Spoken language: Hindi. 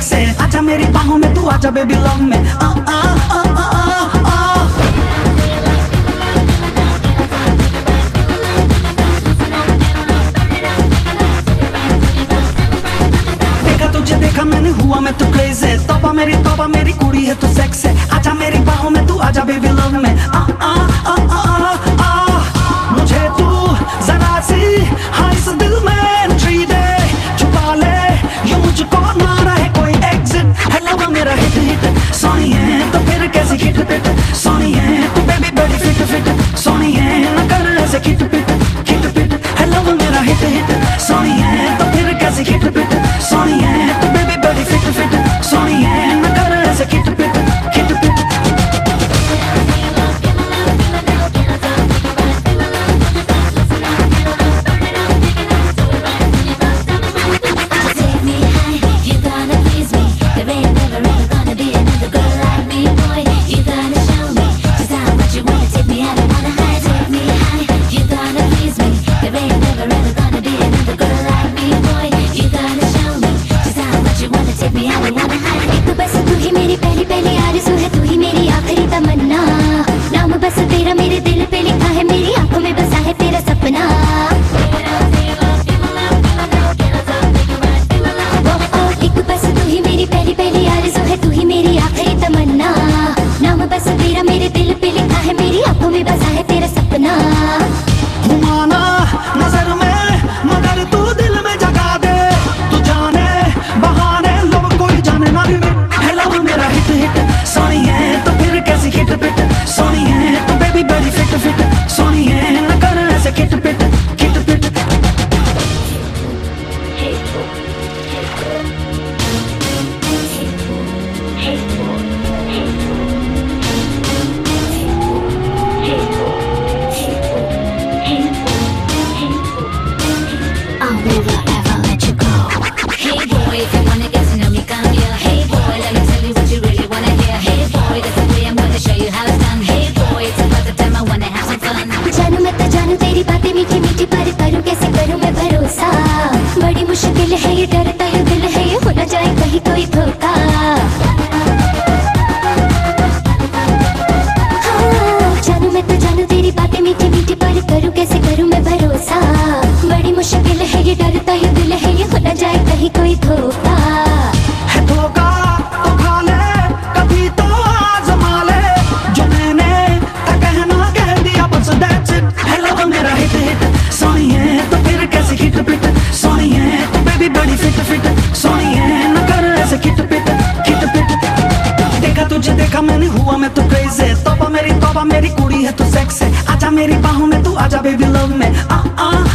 झलक से। आजा मेरी बाहों में तू आजा बेबी लव में। तुझे देखा मैंने हुआ मैं तो है तोबा मेरी तोबा मेरी कुड़ी है तू सेक्स है आजा मेरी बाहों में तू आजा बेबी लव में। आ आ आ आ, आ। ही कोई धोखा जानू मैं तो जानू तेरी बातें मीठी मीठी पर करूँ कैसे करूँ मैं भरोसा बड़ी मुश्किल है ये डरता है दिल है ये हो जाए कहीं कोई धोखा मेरी कुड़ी है, तू सेक्स है। आजा मेरी बाहों में, तू आजा बेबी लव में। आ आ।